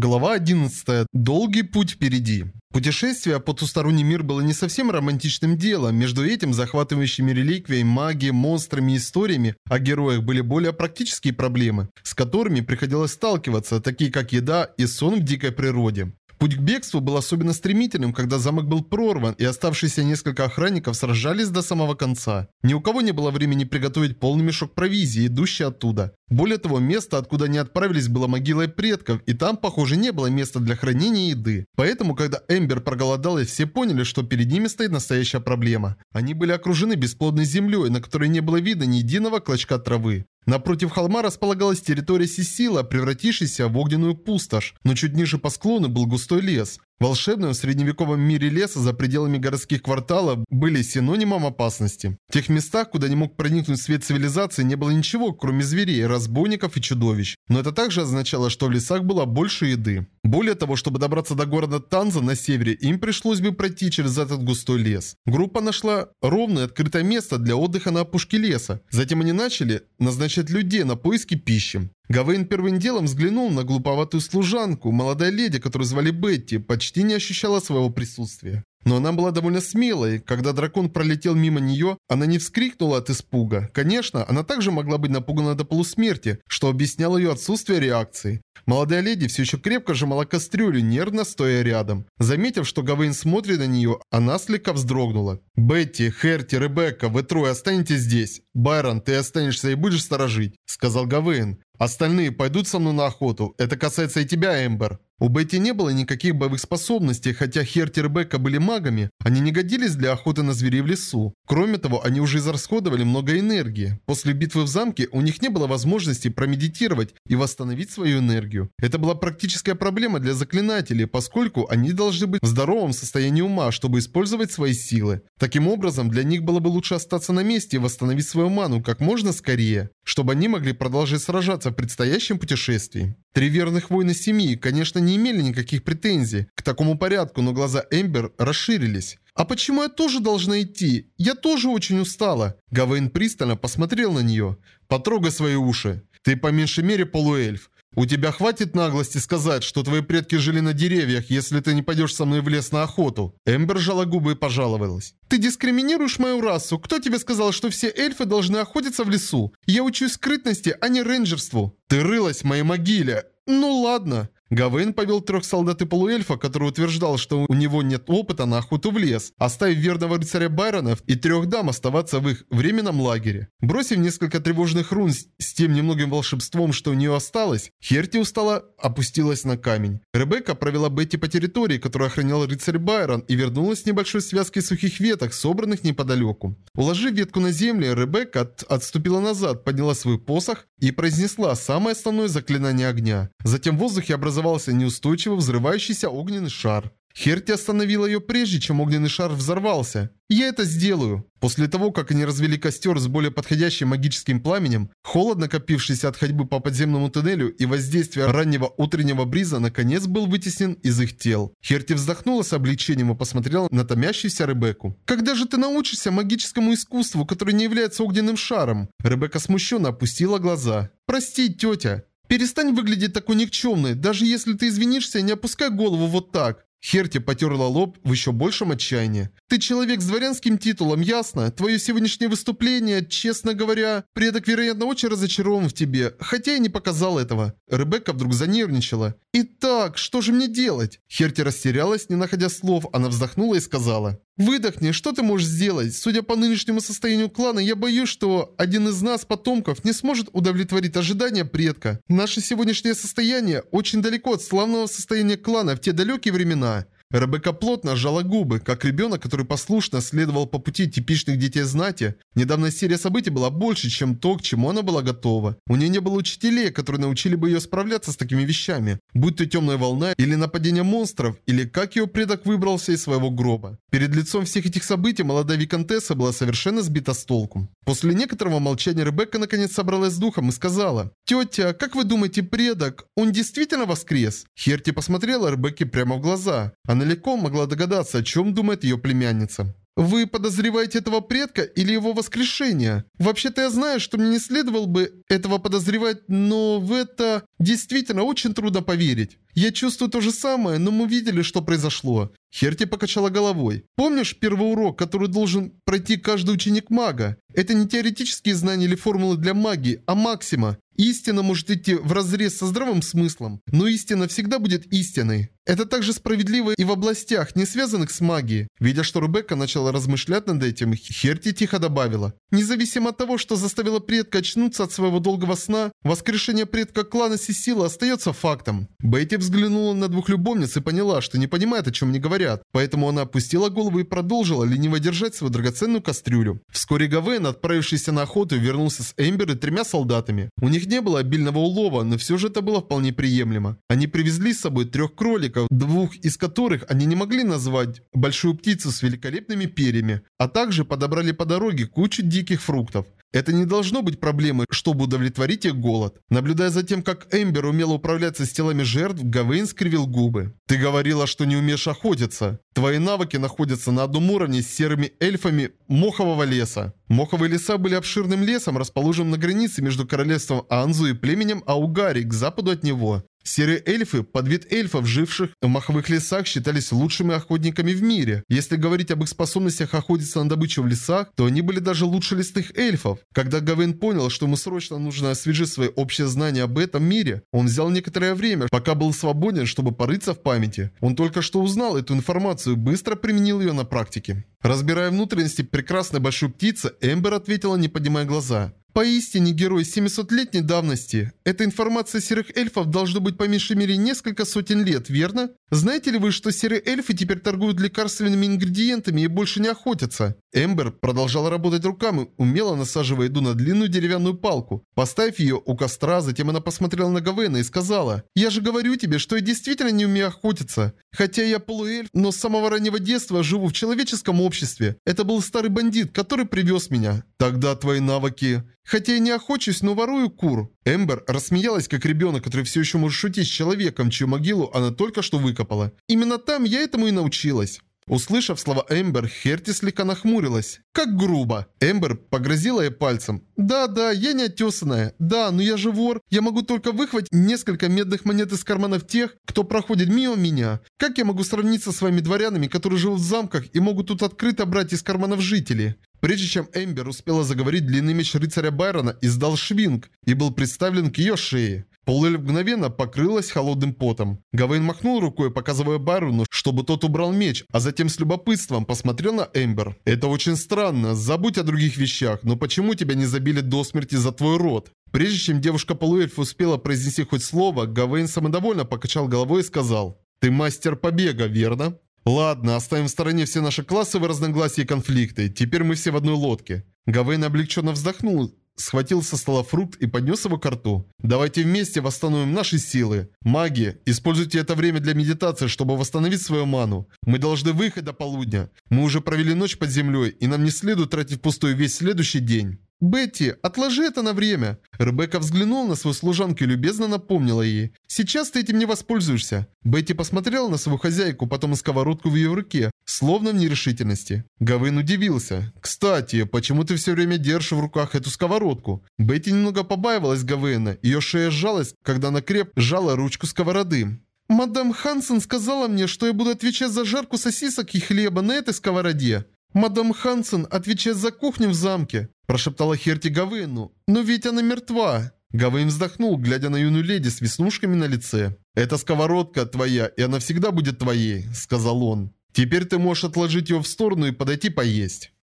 Глава 11. Долгий путь впереди. Путешествие по потусторонний мир было не совсем романтичным делом. Между этим захватывающими реликвиями, магией, монстрами и историями о героях были более практические проблемы, с которыми приходилось сталкиваться, такие как еда и сон в дикой природе. Путь к бегству был особенно стремительным, когда замок был прорван, и оставшиеся несколько охранников сражались до самого конца. Ни у кого не было времени приготовить полный мешок провизии, идущий оттуда. Более того, место, откуда они отправились, было могилой предков, и там, похоже, не было места для хранения еды. Поэтому, когда Эмбер проголодалась, все поняли, что перед ними стоит настоящая проблема. Они были окружены бесплодной землей, на которой не было видно ни единого клочка травы. Напротив холма располагалась территория Сисила, превратившаяся в огненную пустошь, но чуть ниже по склону был густой лес. В средневековом мире леса за пределами городских кварталов были синонимом опасности. В тех местах, куда не мог проникнуть свет цивилизации, не было ничего, кроме зверей, разбойников и чудовищ. Но это также означало, что в лесах было больше еды. Более того, чтобы добраться до города Танза на севере, им пришлось бы пройти через этот густой лес. Группа нашла ровное открытое место для отдыха на опушке леса. Затем они начали назначать людей на поиски пищи. Гавейн первым делом взглянул на глуповатую служанку, молодая леди, которую звали Бетти, почти не ощущала своего присутствия. Но она была довольно смелой. Когда дракон пролетел мимо нее, она не вскрикнула от испуга. Конечно, она также могла быть напугана до полусмерти, что объясняло ее отсутствие реакции. Молодая леди все еще крепко сжимала кастрюлю, нервно стоя рядом. Заметив, что Гавейн смотрит на нее, она слегка вздрогнула. «Бетти, Херти, Ребекка, вы трое останетесь здесь. Байрон, ты останешься и будешь сторожить», — сказал Гавейн. Остальные пойдут со мной на охоту. Это касается и тебя, Эмбер. У Бетти не было никаких боевых способностей, хотя Херти и Ребекка были магами, они не годились для охоты на зверей в лесу. Кроме того, они уже израсходовали много энергии. После битвы в замке у них не было возможности промедитировать и восстановить свою энергию. Это была практическая проблема для заклинателей, поскольку они должны быть в здоровом состоянии ума, чтобы использовать свои силы. Таким образом, для них было бы лучше остаться на месте и восстановить свою ману как можно скорее, чтобы они могли продолжать сражаться в предстоящем путешествии. Три верных воина семьи, конечно, не имели никаких претензий к такому порядку, но глаза Эмбер расширились. «А почему я тоже должна идти? Я тоже очень устала». Гавейн пристально посмотрел на нее. «Потрогай свои уши. Ты по меньшей мере полуэльф. У тебя хватит наглости сказать, что твои предки жили на деревьях, если ты не пойдешь со мной в лес на охоту?» Эмбер жала губы и пожаловалась. «Ты дискриминируешь мою расу. Кто тебе сказал, что все эльфы должны охотиться в лесу? Я учусь скрытности, а не рейнджерству». «Ты рылась в моей могиле». «Ну ладно». Гавейн повел трех солдат и полуэльфа, который утверждал, что у него нет опыта на охоту в лес, оставив верного рыцаря Байронов и трех дам оставаться в их временном лагере. Бросив несколько тревожных рун с тем немногим волшебством, что у нее осталось, Херти устала опустилась на камень. Ребекка провела Бетти по территории, которую охранял рыцарь Байрон, и вернулась с небольшой связкой сухих веток, собранных неподалеку. Уложив ветку на землю, Ребекка от отступила назад, подняла свой посох и произнесла самое основное заклинание огня. Затем в воздухе образовался неустойчиво взрывающийся огненный шар. Херти остановила ее прежде, чем огненный шар взорвался. «Я это сделаю!» После того, как они развели костер с более подходящим магическим пламенем, холод, накопившийся от ходьбы по подземному туннелю и воздействия раннего утреннего бриза, наконец был вытеснен из их тел. Херти вздохнула с облегчением и посмотрела на томящуюся Ребекку. «Когда же ты научишься магическому искусству, которое не является огненным шаром?» Ребекка смущенно опустила глаза. «Прости, тетя!» Перестань выглядеть такой никчемной. Даже если ты извинишься, не опускай голову вот так. Херти потерла лоб в еще большем отчаянии. «Ты человек с дворянским титулом, ясно? Твое сегодняшнее выступление, честно говоря, предок, вероятно, очень разочарован в тебе, хотя и не показал этого». Ребекка вдруг занервничала. «Итак, что же мне делать?» Херти растерялась, не находя слов, она вздохнула и сказала. «Выдохни, что ты можешь сделать? Судя по нынешнему состоянию клана, я боюсь, что один из нас, потомков, не сможет удовлетворить ожидания предка. Наше сегодняшнее состояние очень далеко от славного состояния клана в те далекие времена». Ребекка плотно сжала губы, как ребенок, который послушно следовал по пути типичных детей знати. Недавно серия событий была больше, чем то, к чему она была готова. У нее не было учителей, которые научили бы ее справляться с такими вещами. Будь то темная волна, или нападение монстров, или как ее предок выбрался из своего гроба. Перед лицом всех этих событий молодая виконтесса была совершенно сбита с толку. После некоторого молчания Ребекка наконец собралась с духом и сказала, «Тетя, как вы думаете, предок, он действительно воскрес?» Херти посмотрела Ребекке прямо в глаза. Она легко могла догадаться, о чем думает ее племянница. Вы подозреваете этого предка или его воскрешение? Вообще-то я знаю, что мне не следовало бы этого подозревать, но в это действительно очень трудно поверить. Я чувствую то же самое, но мы видели, что произошло. Херти покачала головой. Помнишь первый урок, который должен пройти каждый ученик мага? Это не теоретические знания или формулы для магии, а максима. Истина может идти в разрез со здравым смыслом, но истина всегда будет истиной. Это также справедливо и в областях, не связанных с магией. Видя, что Ребекка начала размышлять над этим, Херти тихо добавила. Независимо от того, что заставило предка очнуться от своего долгого сна, воскрешение предка клана Сисила остается фактом. Бетти взглянула на двух любовниц и поняла, что не понимает, о чем они говорят. Поэтому она опустила голову и продолжила лениво держать свою драгоценную кастрюлю. Вскоре Гавейн, отправившийся на охоту, вернулся с Эмбер и тремя солдатами. У них не было обильного улова, но все же это было вполне приемлемо. Они привезли с собой трех кроликов, двух из которых они не могли назвать большую птицу с великолепными перьями, а также подобрали по дороге кучу диких фруктов. Это не должно быть проблемой, чтобы удовлетворить их голод. Наблюдая за тем, как Эмбер умело управляться с телами жертв, Гавейн скривил губы. «Ты говорила, что не умеешь охотиться. Твои навыки находятся на одном уровне с серыми эльфами Мохового леса». Моховые леса были обширным лесом, расположенным на границе между королевством Анзу и племенем Аугари к западу от него. Серые эльфы, подвид эльфов, живших в маховых лесах, считались лучшими охотниками в мире. Если говорить об их способностях охотиться на добычу в лесах, то они были даже лучше лесных эльфов. Когда Гавейн понял, что ему срочно нужно освежить свои общие знания об этом мире, он взял некоторое время, пока был свободен, чтобы порыться в памяти. Он только что узнал эту информацию и быстро применил ее на практике. Разбирая внутренности прекрасной большой птицы, Эмбер ответила, не поднимая глаза. Поистине герой 700-летней давности. Эта информация серых эльфов должно быть по меньшей мере несколько сотен лет, верно? Знаете ли вы, что серые эльфы теперь торгуют лекарственными ингредиентами и больше не охотятся? Эмбер продолжала работать руками, умело насаживая еду на длинную деревянную палку. Поставив ее у костра, затем она посмотрела на Гавена и сказала, «Я же говорю тебе, что я действительно не умею охотиться. Хотя я полуэльф, но с самого раннего детства живу в человеческом обществе. Это был старый бандит, который привез меня. Тогда твои навыки...» Хотя я не охочусь, но ворую кур. Эмбер рассмеялась, как ребенок, который все еще может шутить с человеком, чью могилу она только что выкопала. Именно там я этому и научилась. Услышав слова Эмбер, Херти слегка нахмурилась. Как грубо. Эмбер погрозила ей пальцем. «Да-да, я не отесанная. Да, но я же вор. Я могу только выхватить несколько медных монет из карманов тех, кто проходит мимо меня. Как я могу сравниться с вами дворянами, которые живут в замках и могут тут открыто брать из карманов жителей?» Прежде чем Эмбер успела заговорить, длинный меч рыцаря Байрона издал швинг и был представлен к ее шее. Полэль мгновенно покрылась холодным потом. Гавейн махнул рукой, показывая Байрону, чтобы тот убрал меч, а затем с любопытством посмотрел на Эмбер. «Это очень странно. Забудь о других вещах, но почему тебя не забили до смерти за твой род?» Прежде чем девушка-полуэльф успела произнести хоть слово, Гавейн самодовольно покачал головой и сказал, «Ты мастер побега, верно?» «Ладно, оставим в стороне все наши классовые разногласия и конфликты. Теперь мы все в одной лодке». Гавейн облегченно вздохнул схватил со стола фрукт и поднес его к рту. «Давайте вместе восстановим наши силы. Маги, используйте это время для медитации, чтобы восстановить свою ману. Мы должны выехать до полудня. Мы уже провели ночь под землей, и нам не следует тратить пустую весь следующий день». «Бетти, отложи это на время!» Ребекка взглянула на свою служанку и любезно напомнила ей. «Сейчас ты этим не воспользуешься». Бетти посмотрела на свою хозяйку, потом на сковородку в ее руке, словно в нерешительности. Гавейн удивился. «Кстати, почему ты все время держишь в руках эту сковородку?» Бетти немного побаивалась Гавейна. Ее шея сжалась, когда она креп сжала ручку сковороды. «Мадам Хансен сказала мне, что я буду отвечать за жарку сосисок и хлеба на этой сковороде. Мадам Хансен отвечает за кухню в замке прошептала Херти Гавейну. «Но ведь она мертва!» Гавейн вздохнул, глядя на юную леди с веснушками на лице. «Эта сковородка твоя, и она всегда будет твоей», — сказал он. «Теперь ты можешь отложить ее в сторону и подойти поесть».